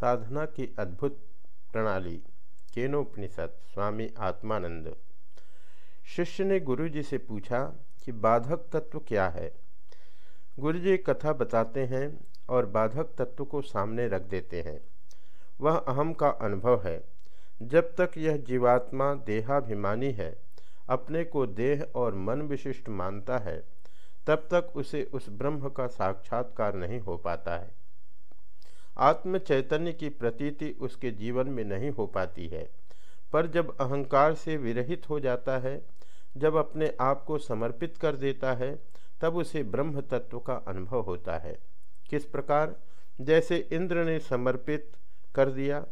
साधना की अद्भुत प्रणाली, केनोपनिषद, स्वामी आत्मानंद। शिष्य ने गुरु जी से पूछा कि बाधक तत्व क्या है? गुरु जी कथा बताते हैं और बाधक तत्व को सामने रख देते हैं। वह अहम का अनुभव है। जब तक यह जीवात्मा देहाभिमानी है, अपने को देह और मन विशिष्ट मानता है, तब तक उसे उस ब्रह्म का साक्षात्कार नहीं हो पाता है। आत्म चैतन्य की प्रतीति उसके जीवन में नहीं हो पाती है। पर जब अहंकार से विरहित हो जाता है, जब अपने आप को समर्पित कर देता है, तब उसे ब्रह्म तत्व का अनुभव होता है। किस प्रकार? जैसे इंद्र ने समर्पित कर दिया,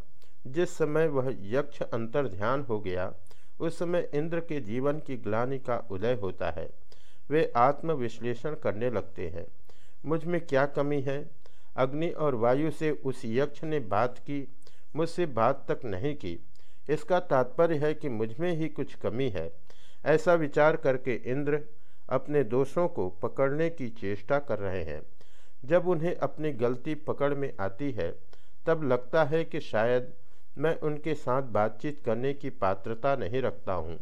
जिस समय वह यक्ष अंतर ध्यान हो गया, उस समय इंद्र के जीवन की ग्लानि का उदय होता है। वे आत्मविश्लेषण करने लगते हैं। मुझमें क्या कमी है? अग्नि और वायु से उस यक्ष ने बात की, मुझसे बात तक नहीं की। इसका तात्पर्य है कि मुझमें ही कुछ कमी है। ऐसा विचार करके इंद्र अपने दोषों को पकड़ने की चेष्टा कर रहे हैं। जब उन्हें अपनी गलती पकड़ में आती है, तब लगता है कि शायद मैं उनके साथ बातचीत करने की पात्रता नहीं रखता हूँ।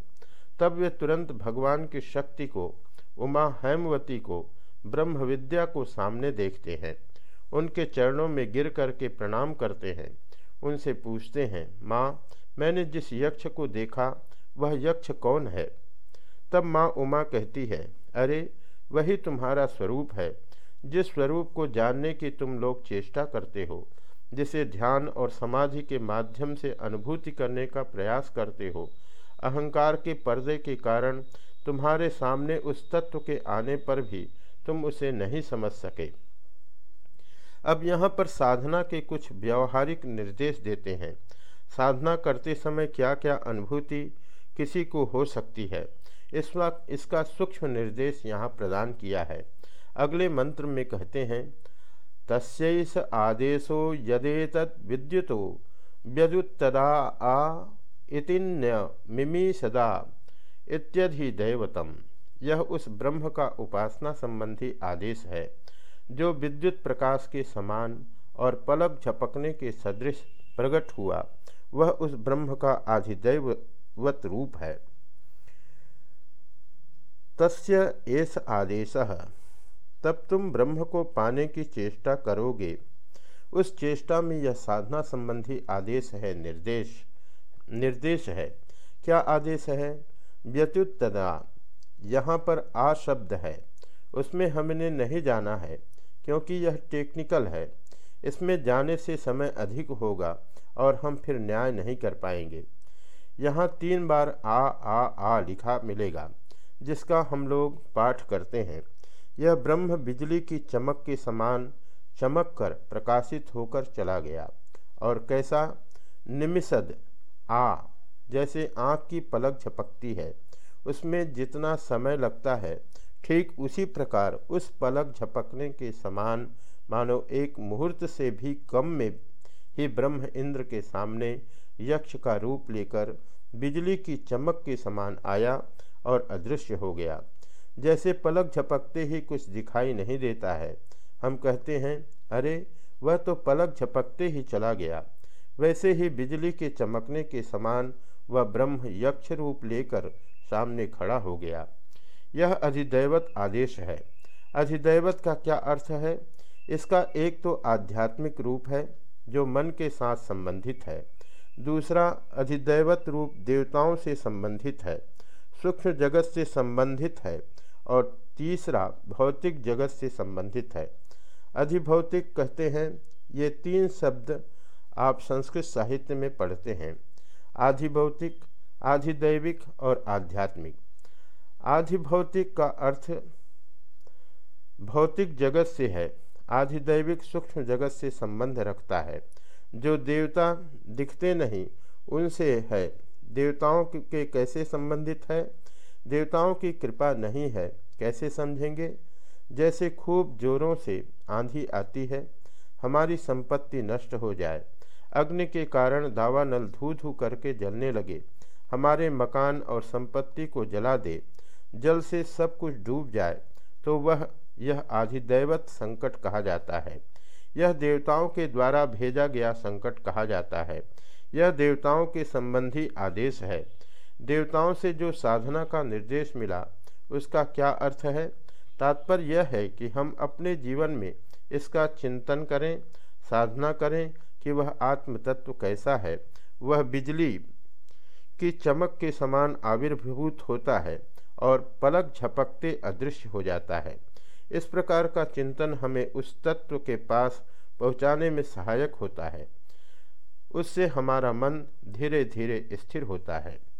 तब वे तुरंत भगवान की शक्ति को, उमा हेमवती को ब्रह्म विद्या को सामने देखते हैं। उनके चरणों में गिर करके प्रणाम करते हैं। उनसे पूछते हैं, माँ, मैंने जिस यक्ष को देखा, वह यक्ष कौन है? तब माँ उमा कहती है, अरे, वही तुम्हारा स्वरूप है, जिस स्वरूप को जानने की तुम लोग चेष्टा करते हो, जिसे ध्यान और समाधि के माध्यम से अनुभूति करने का प्रयास करते हो। अहंकार के पर्दे के कारण तुम्हारे सामने उस तत्व के आने पर भी तुम उसे नहीं समझ सके। अब यहाँ पर साधना के कुछ व्यवहारिक निर्देश देते हैं। साधना करते समय क्या क्या अनुभूति किसी को हो सकती है? इस वक्त इसका सूक्ष्म निर्देश यहाँ प्रदान किया है। अगले मंत्र में कहते हैं तस्स आदेशो यदेत विद्युतो, व्यदुत्तदा आ इतिन्य मिमी सदा इत्यधि दैवतम यह उस ब्रह्म का उपासना संबंधी आदेश है। जो विद्युत प्रकाश के समान और पलक झपकने के सदृश प्रकट हुआ, वह उस ब्रह्म का आधिदैवत रूप है। तस्य एस आदेश, तब तुम ब्रह्म को पाने की चेष्टा करोगे। उस चेष्टा में यह साधना संबंधी आदेश है, निर्देश निर्देश है। क्या आदेश है? व्यत्युत्तदा यहाँ पर आ शब्द है, उसमें हमने नहीं जाना है। क्योंकि यह टेक्निकल है। इसमें जाने से समय अधिक होगा और हम फिर न्याय नहीं कर पाएँगे। यहाँ तीन बार आ आ आ लिखा मिलेगा, जिसका हम लोग पाठ करते हैं। यह ब्रह्म बिजली की चमक के समान चमक कर प्रकाशित होकर चला गया। और कैसा? निमिषद, आ, जैसे आँख की पलक झपकती है। उसमें जितना समय लगता है ठीक उसी प्रकार उस पलक झपकने के समान मानो एक मुहूर्त से भी कम में ही ब्रह्म इंद्र के सामने यक्ष का रूप लेकर बिजली की चमक के समान आया और अदृश्य हो गया। जैसे पलक झपकते ही कुछ दिखाई नहीं देता है, हम कहते हैं, अरे, वह तो पलक झपकते ही चला गया। वैसे ही बिजली के चमकने के समान वह ब्रह्म यक्ष रूप लेकर सामने खड़ा हो गया। यह अधिदैवत आदेश है। अधिदैवत का क्या अर्थ है? इसका एक तो आध्यात्मिक रूप है, जो मन के साथ संबंधित है। दूसरा, अधिदैवत रूप देवताओं से संबंधित है, सूक्ष्म जगत से संबंधित है, और तीसरा, भौतिक जगत से संबंधित है। अधिभौतिक कहते हैं, ये तीन शब्द आप संस्कृत साहित्य में पढ़ते हैं। आधिभौतिक, आधिदैविक और आध्यात्मिक। आधिभौतिक का अर्थ भौतिक जगत से है। आधिदैविक सूक्ष्म जगत से संबंध रखता है। जो देवता दिखते नहीं, उनसे है। देवताओं के कैसे संबंधित है? देवताओं की कृपा नहीं है, कैसे समझेंगे? जैसे खूब जोरों से आंधी आती है, हमारी संपत्ति नष्ट हो जाए। अग्नि के कारण दावा नल धू धू करके जलने लगे। हमारे मकान और संपत्ति को जला दे। जल से सब कुछ डूब जाए तो वह, यह आधिदैवत संकट कहा जाता है। यह देवताओं के द्वारा भेजा गया संकट कहा जाता है। यह देवताओं के संबंधी आदेश है। देवताओं से जो साधना का निर्देश मिला, उसका क्या अर्थ है? तात्पर्य यह है कि हम अपने जीवन में इसका चिंतन करें, साधना करें कि वह आत्म तत्व कैसा है। वह बिजली की चमक के समान आविर्भूत होता है। और पलक झपकते अदृश्य हो जाता है। इस प्रकार का चिंतन हमें उस तत्व के पास पहुँचाने में सहायक होता है। उससे हमारा मन धीरे धीरे स्थिर होता है।